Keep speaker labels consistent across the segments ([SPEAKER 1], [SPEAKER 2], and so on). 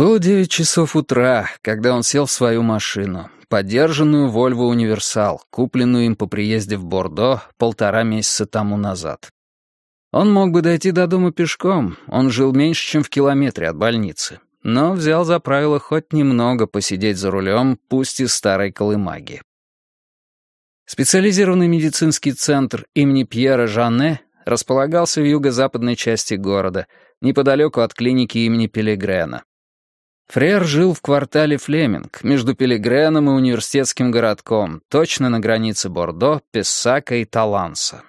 [SPEAKER 1] Было девять часов утра, когда он сел в свою машину, подержанную Volvo Универсал, купленную им по приезде в Бордо полтора месяца тому назад. Он мог бы дойти до дома пешком, он жил меньше, чем в километре от больницы, но взял за правило хоть немного посидеть за рулем, пусть и старой колымаги. Специализированный медицинский центр имени Пьера Жанне располагался в юго-западной части города, неподалеку от клиники имени Пелегрена. Фрер жил в квартале Флеминг, между Пелегреном и университетским городком, точно на границе Бордо, Пессака и Таланса.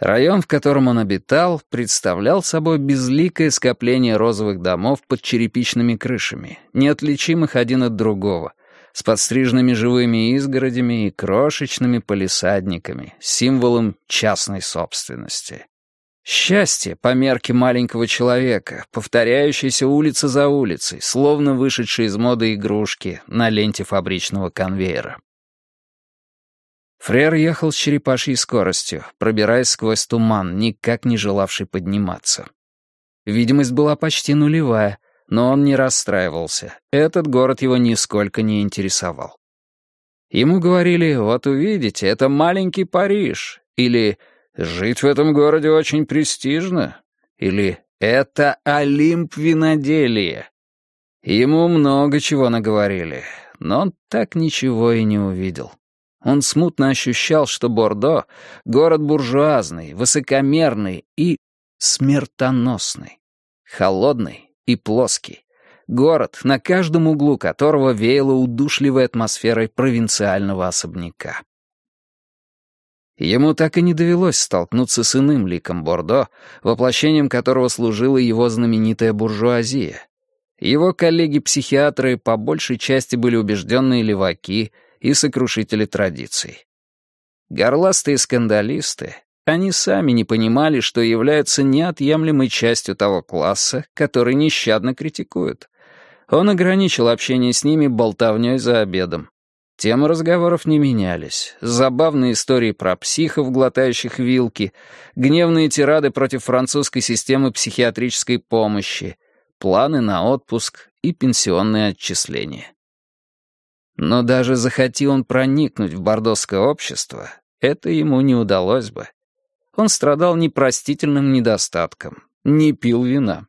[SPEAKER 1] Район, в котором он обитал, представлял собой безликое скопление розовых домов под черепичными крышами, неотличимых один от другого, с подстриженными живыми изгородями и крошечными полисадниками, символом частной собственности. Счастье по мерке маленького человека, повторяющаяся улица за улицей, словно вышедшие из моды игрушки на ленте фабричного конвейера. Фрер ехал с черепашьей скоростью, пробираясь сквозь туман, никак не желавший подниматься. Видимость была почти нулевая, но он не расстраивался. Этот город его нисколько не интересовал. Ему говорили, вот увидите, это маленький Париж, или «жить в этом городе очень престижно», или «это Олимп виноделия». Ему много чего наговорили, но он так ничего и не увидел. Он смутно ощущал, что Бордо — город буржуазный, высокомерный и смертоносный, холодный и плоский. Город, на каждом углу которого веяло удушливой атмосферой провинциального особняка. Ему так и не довелось столкнуться с иным ликом Бордо, воплощением которого служила его знаменитая буржуазия. Его коллеги-психиатры по большей части были убежденные леваки — и сокрушители традиций. Горластые скандалисты, они сами не понимали, что являются неотъемлемой частью того класса, который нещадно критикуют. Он ограничил общение с ними болтовнёй за обедом. Темы разговоров не менялись. Забавные истории про психов, глотающих вилки, гневные тирады против французской системы психиатрической помощи, планы на отпуск и пенсионные отчисления. Но даже захоти он проникнуть в бордосское общество, это ему не удалось бы. Он страдал непростительным недостатком, не пил вина.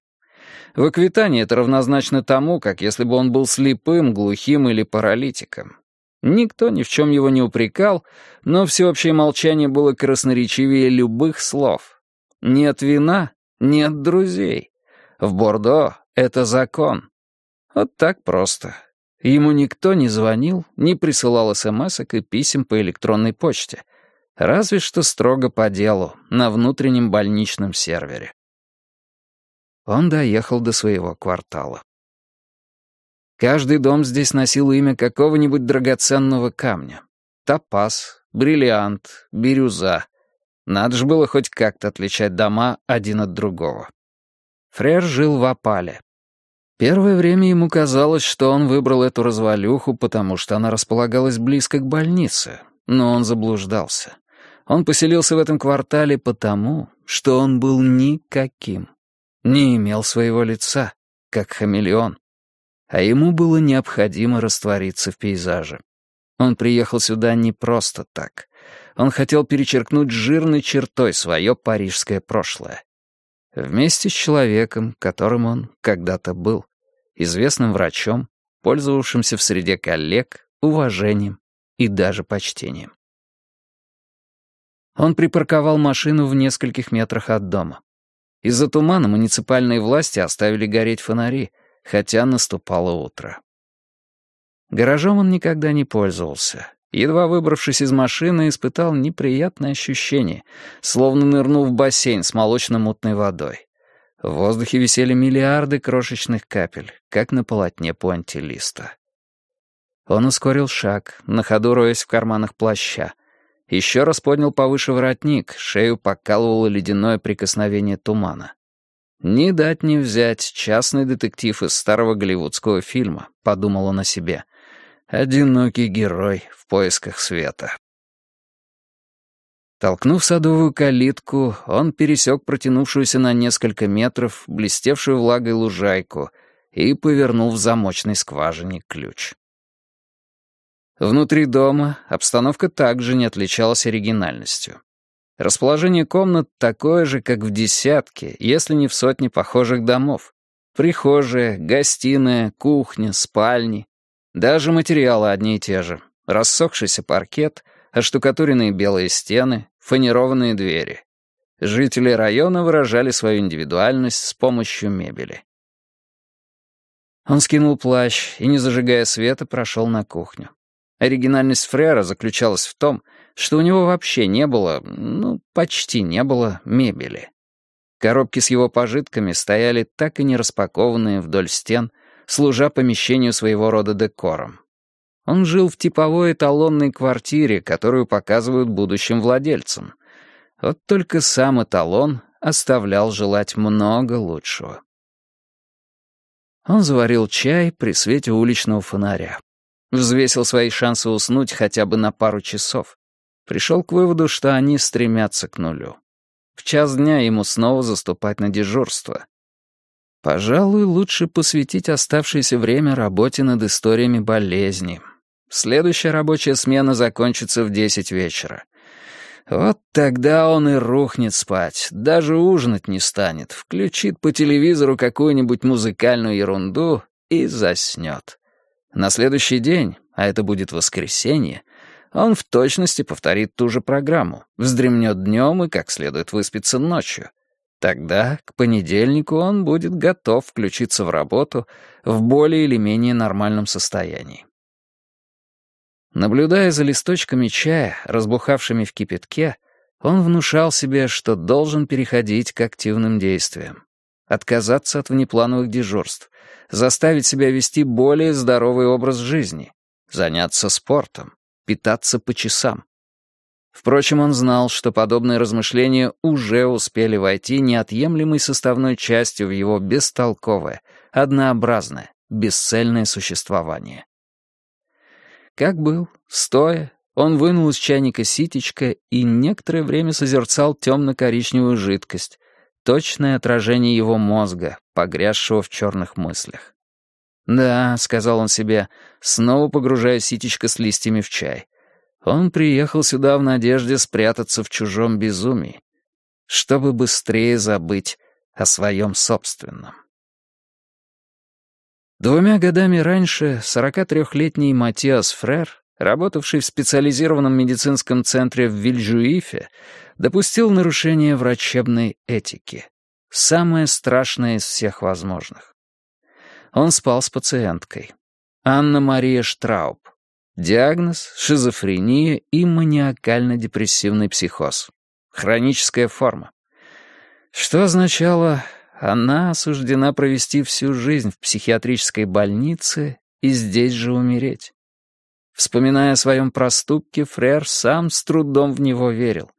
[SPEAKER 1] В это равнозначно тому, как если бы он был слепым, глухим или паралитиком. Никто ни в чем его не упрекал, но всеобщее молчание было красноречивее любых слов. Нет вина, нет друзей. В Бордо это закон. Вот так просто. Ему никто не звонил, не присылал смс и писем по электронной почте. Разве что строго по делу, на внутреннем больничном сервере. Он доехал до своего квартала. Каждый дом здесь носил имя какого-нибудь драгоценного камня. Топаз, бриллиант, бирюза. Надо же было хоть как-то отличать дома один от другого. Фрер жил в опале, Первое время ему казалось, что он выбрал эту развалюху, потому что она располагалась близко к больнице, но он заблуждался. Он поселился в этом квартале потому, что он был никаким, не имел своего лица, как хамелеон, а ему было необходимо раствориться в пейзаже. Он приехал сюда не просто так. Он хотел перечеркнуть жирной чертой свое парижское прошлое. Вместе с человеком, которым он когда-то был. Известным врачом, пользовавшимся в среде коллег уважением и даже почтением. Он припарковал машину в нескольких метрах от дома. Из-за тумана муниципальные власти оставили гореть фонари, хотя наступало утро. Гаражом он никогда не пользовался. Едва выбравшись из машины, испытал неприятное ощущение, словно нырнул в бассейн с молочно-мутной водой. В воздухе висели миллиарды крошечных капель, как на полотне пуантилиста. Он ускорил шаг, на ходу роясь в карманах плаща. Еще раз поднял повыше воротник, шею покалывало ледяное прикосновение тумана. «Не дать не взять частный детектив из старого голливудского фильма», — подумал он о себе. Одинокий герой в поисках света. Толкнув садовую калитку, он пересек протянувшуюся на несколько метров блестевшую влагой лужайку и повернул в замочной скважине ключ. Внутри дома обстановка также не отличалась оригинальностью. Расположение комнат такое же, как в десятке, если не в сотне похожих домов. Прихожая, гостиная, кухня, спальни. Даже материалы одни и те же. Рассохшийся паркет, оштукатуренные белые стены, фанерованные двери. Жители района выражали свою индивидуальность с помощью мебели. Он скинул плащ и, не зажигая света, прошел на кухню. Оригинальность Фрера заключалась в том, что у него вообще не было, ну, почти не было мебели. Коробки с его пожитками стояли так и не распакованные вдоль стен, служа помещению своего рода декором. Он жил в типовой эталонной квартире, которую показывают будущим владельцам. Вот только сам эталон оставлял желать много лучшего. Он заварил чай при свете уличного фонаря. Взвесил свои шансы уснуть хотя бы на пару часов. Пришел к выводу, что они стремятся к нулю. В час дня ему снова заступать на дежурство. Пожалуй, лучше посвятить оставшееся время работе над историями болезни. Следующая рабочая смена закончится в десять вечера. Вот тогда он и рухнет спать, даже ужинать не станет, включит по телевизору какую-нибудь музыкальную ерунду и заснет. На следующий день, а это будет воскресенье, он в точности повторит ту же программу, вздремнет днем и как следует выспится ночью. Тогда, к понедельнику, он будет готов включиться в работу в более или менее нормальном состоянии. Наблюдая за листочками чая, разбухавшими в кипятке, он внушал себе, что должен переходить к активным действиям. Отказаться от внеплановых дежурств, заставить себя вести более здоровый образ жизни, заняться спортом, питаться по часам. Впрочем, он знал, что подобные размышления уже успели войти неотъемлемой составной частью в его бестолковое, однообразное, бесцельное существование. Как был, стоя, он вынул из чайника ситечко и некоторое время созерцал темно-коричневую жидкость, точное отражение его мозга, погрязшего в черных мыслях. «Да», — сказал он себе, снова погружая ситечко с листьями в чай. Он приехал сюда в надежде спрятаться в чужом безумии, чтобы быстрее забыть о своем собственном. Двумя годами раньше 43-летний Матиас Фрер, работавший в специализированном медицинском центре в Вильжуифе, допустил нарушение врачебной этики. Самое страшное из всех возможных. Он спал с пациенткой. Анна-Мария Штрауб. Диагноз — шизофрения и маниакально-депрессивный психоз. Хроническая форма. Что означало, она осуждена провести всю жизнь в психиатрической больнице и здесь же умереть. Вспоминая о своем проступке, Фрер сам с трудом в него верил.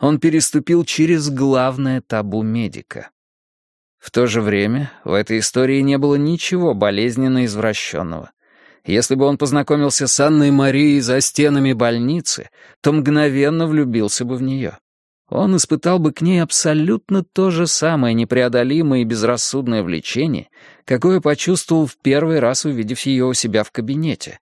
[SPEAKER 1] Он переступил через главное табу медика. В то же время в этой истории не было ничего болезненно извращенного. Если бы он познакомился с Анной Марией за стенами больницы, то мгновенно влюбился бы в нее. Он испытал бы к ней абсолютно то же самое непреодолимое и безрассудное влечение, какое почувствовал в первый раз, увидев ее у себя в кабинете.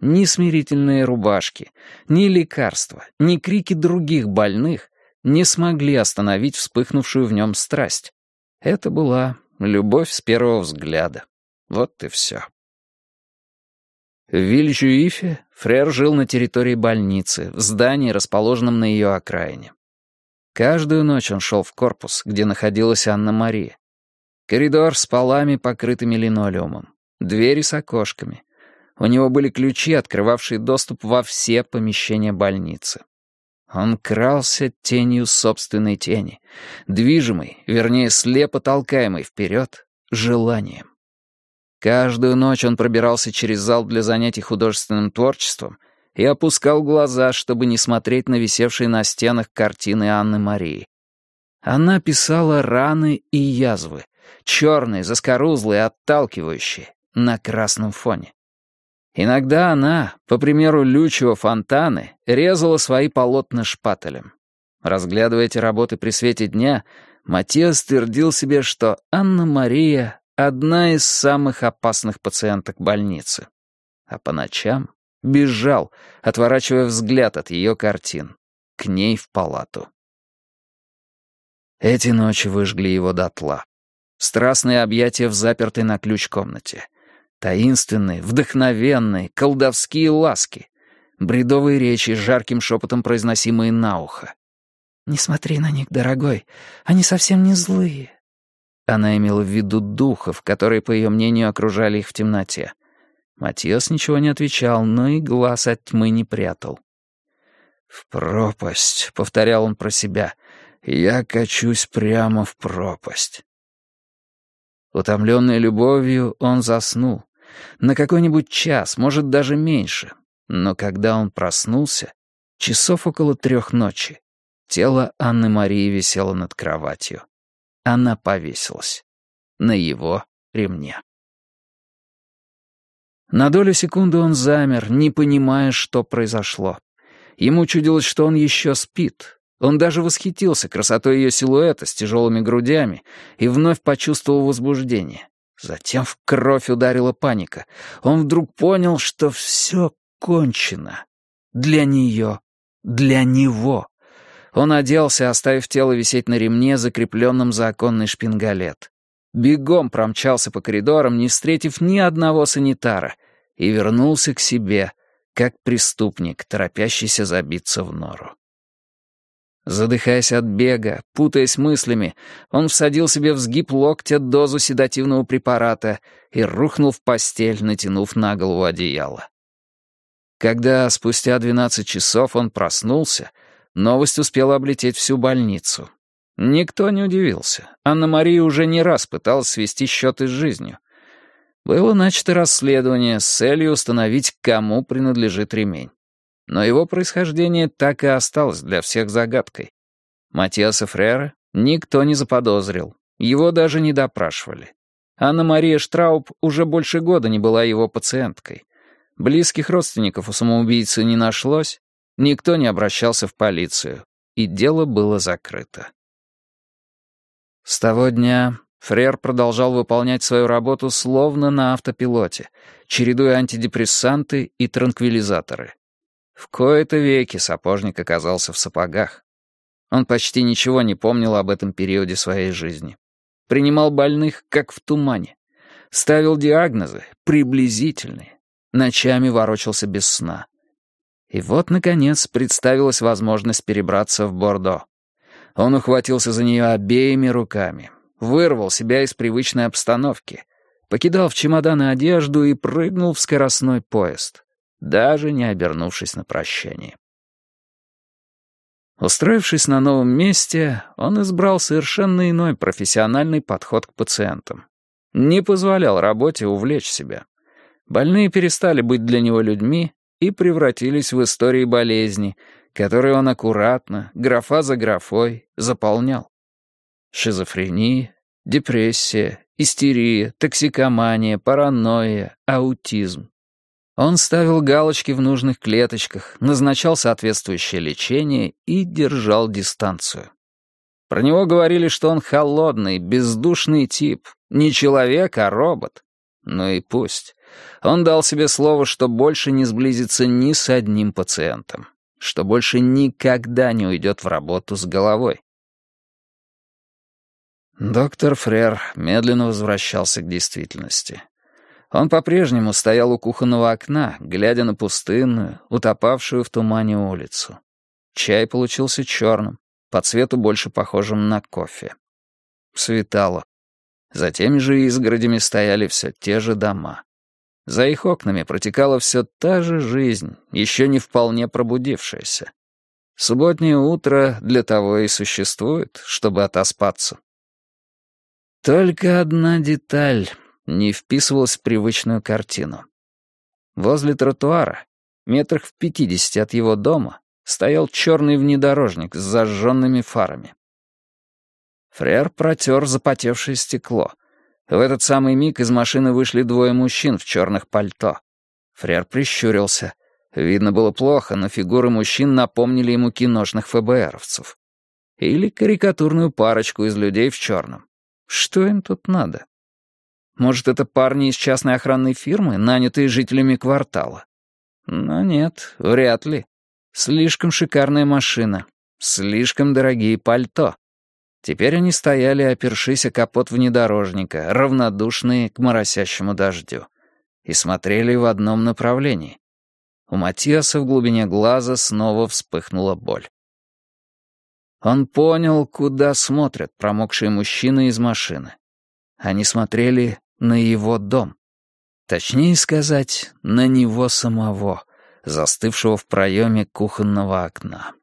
[SPEAKER 1] Ни смирительные рубашки, ни лекарства, ни крики других больных не смогли остановить вспыхнувшую в нем страсть. Это была любовь с первого взгляда. Вот и все. В Вильжуифе Фрер жил на территории больницы, в здании, расположенном на ее окраине. Каждую ночь он шел в корпус, где находилась Анна-Мария. Коридор с полами, покрытыми линолеумом. Двери с окошками. У него были ключи, открывавшие доступ во все помещения больницы. Он крался тенью собственной тени, движимый, вернее, слепо толкаемый вперед, желанием. Каждую ночь он пробирался через зал для занятий художественным творчеством и опускал глаза, чтобы не смотреть на висевшие на стенах картины Анны Марии. Она писала раны и язвы, черные, заскорузлые, отталкивающие, на красном фоне. Иногда она, по примеру Лючио Фонтаны, резала свои полотна шпателем. Разглядывая эти работы при свете дня, Матиас твердил себе, что Анна-Мария одна из самых опасных пациенток больницы. А по ночам бежал, отворачивая взгляд от ее картин, к ней в палату. Эти ночи выжгли его дотла. Страстные объятия в запертой на ключ комнате. Таинственные, вдохновенные, колдовские ласки. Бредовые речи, жарким шепотом произносимые на ухо. «Не смотри на них, дорогой, они совсем не злые». Она имела в виду духов, которые, по ее мнению, окружали их в темноте. Матиас ничего не отвечал, но и глаз от тьмы не прятал. «В пропасть», — повторял он про себя, — «я качусь прямо в пропасть». Утомленный любовью, он заснул. На какой-нибудь час, может, даже меньше. Но когда он проснулся, часов около трех ночи, тело Анны Марии висело над кроватью. Она повесилась. На его ремне. На долю секунды он замер, не понимая, что произошло. Ему чудилось, что он еще спит, он даже восхитился красотой ее силуэта с тяжелыми грудями и вновь почувствовал возбуждение. Затем в кровь ударила паника. Он вдруг понял, что все кончено. Для нее, для него. Он оделся, оставив тело висеть на ремне, закрепленном за оконный шпингалет. Бегом промчался по коридорам, не встретив ни одного санитара, и вернулся к себе, как преступник, торопящийся забиться в нору. Задыхаясь от бега, путаясь мыслями, он всадил себе в сгиб локтя дозу седативного препарата и рухнул в постель, натянув на голову одеяло. Когда спустя 12 часов он проснулся, новость успела облететь всю больницу. Никто не удивился. Анна-Мария уже не раз пыталась свести счеты с жизнью. Было начато расследование с целью установить, кому принадлежит ремень. Но его происхождение так и осталось для всех загадкой. Матиаса Фрера никто не заподозрил, его даже не допрашивали. Анна-Мария Штрауб уже больше года не была его пациенткой. Близких родственников у самоубийцы не нашлось, никто не обращался в полицию, и дело было закрыто. С того дня Фрер продолжал выполнять свою работу словно на автопилоте, чередуя антидепрессанты и транквилизаторы. В кои-то веки сапожник оказался в сапогах. Он почти ничего не помнил об этом периоде своей жизни. Принимал больных, как в тумане. Ставил диагнозы, приблизительные. Ночами ворочался без сна. И вот, наконец, представилась возможность перебраться в Бордо. Он ухватился за нее обеими руками, вырвал себя из привычной обстановки, покидал в чемоданы одежду и прыгнул в скоростной поезд даже не обернувшись на прощание. Устроившись на новом месте, он избрал совершенно иной профессиональный подход к пациентам. Не позволял работе увлечь себя. Больные перестали быть для него людьми и превратились в истории болезни, которые он аккуратно, графа за графой, заполнял. Шизофрения, депрессия, истерия, токсикомания, паранойя, аутизм. Он ставил галочки в нужных клеточках, назначал соответствующее лечение и держал дистанцию. Про него говорили, что он холодный, бездушный тип, не человек, а робот. Ну и пусть. Он дал себе слово, что больше не сблизится ни с одним пациентом, что больше никогда не уйдет в работу с головой. Доктор Фрер медленно возвращался к действительности. Он по-прежнему стоял у кухонного окна, глядя на пустынную, утопавшую в тумане улицу. Чай получился черным, по цвету больше похожим на кофе. Светало. За теми же изгородями стояли все те же дома. За их окнами протекала все та же жизнь, еще не вполне пробудившаяся. Субботнее утро для того и существует, чтобы отоспаться. Только одна деталь не вписывалась в привычную картину. Возле тротуара, метрах в пятидесяти от его дома, стоял черный внедорожник с зажженными фарами. Фрер протер запотевшее стекло. В этот самый миг из машины вышли двое мужчин в черных пальто. Фрер прищурился. Видно было плохо, но фигуры мужчин напомнили ему киношных ФБРовцев. Или карикатурную парочку из людей в черном. Что им тут надо? Может, это парни из частной охранной фирмы, нанятые жителями квартала? Но нет, вряд ли. Слишком шикарная машина, слишком дорогие пальто. Теперь они стояли, опершись о капот внедорожника, равнодушные к моросящему дождю, и смотрели в одном направлении. У Матиаса в глубине глаза снова вспыхнула боль. Он понял, куда смотрят промокшие мужчины из машины. Они смотрели на его дом. Точнее сказать, на него самого, застывшего в проеме кухонного окна.